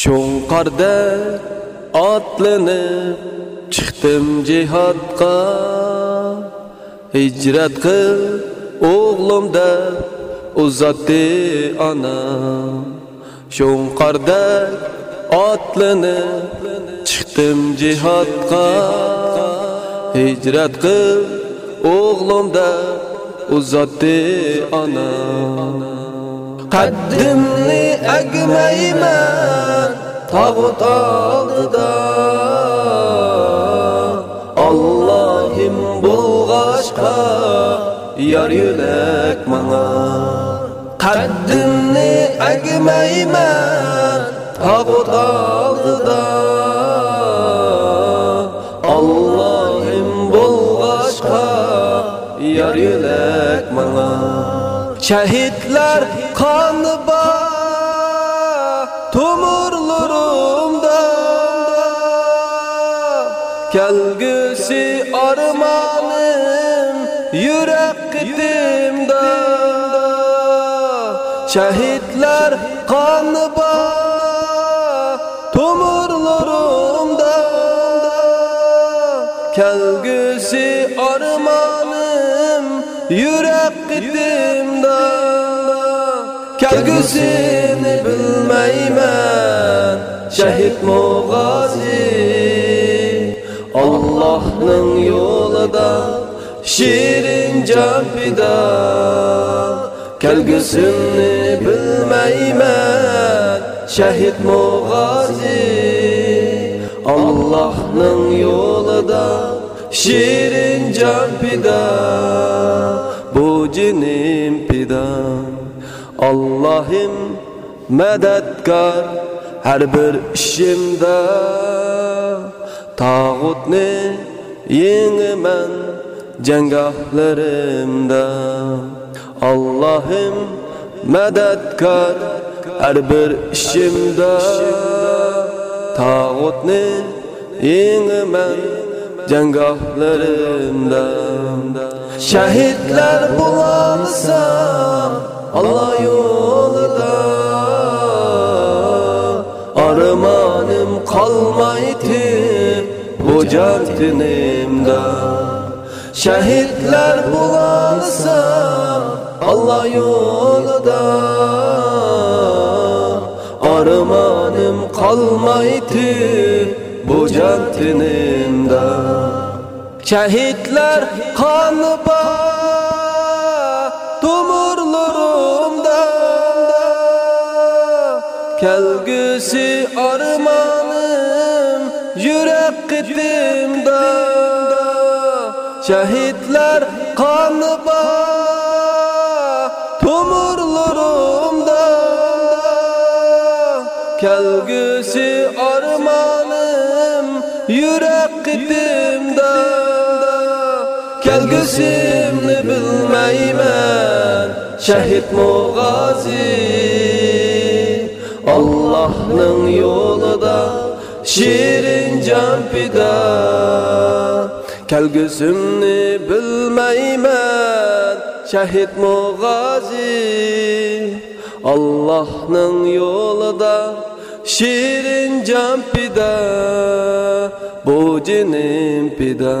sho'nqarda otlanib chiqdim jihodga hijrat qil o'g'lim deb uzatdi onam sho'nqarda otlanib chiqdim jihodga hijrat qil o'g'lim deb uzatdi onam qaddimni agmayman tağut aldıda Allah'ım bulgaşka yar yürek mana Qaddimni agmayman tağut aldıda Allah'ım bulgaşka yar yürek mana Şehitler kanı Tomurlarımda Kelgüsü armanım Yürek gittimde. Şehitler kanı Tomurlarımda Kelgüsü armanım Yürek gittimde Kelgüsünü bilmeymen Şehit mu gazi Allah'ın yolunda Şirin can fida Kelgüsünü bilmeymen Şehit mu gazi Allah'ın yolunda Şirin can fida Bu cinim fida Allah'ım medetkar her bir işimde. Tağutni yengimen cengahlarımda Allah'ım medetkar her bir işimde. Tağutni yengimen cengahlarımda Şehitler bulansam Allah yolunda. Armanım kalmaydı bu can tinimde Şehitler bulansa Allah yolunda. Armanım kalmaydı bu can tinimde Şehitler kanı Tomurlarımda Kelgüsü armanım Yürek gittimde Şehitler kanı Tomurlarımda Kelgüsü armanım Yürek gittimde Kelgüsümni bilmeymen Şehit mu gazi Allah'ın yolunda Şirin can fida. Kelgüsümni bilmeymen Şehit mu gazi Allah'ın yolunda Şirin can fida Bu cinim fida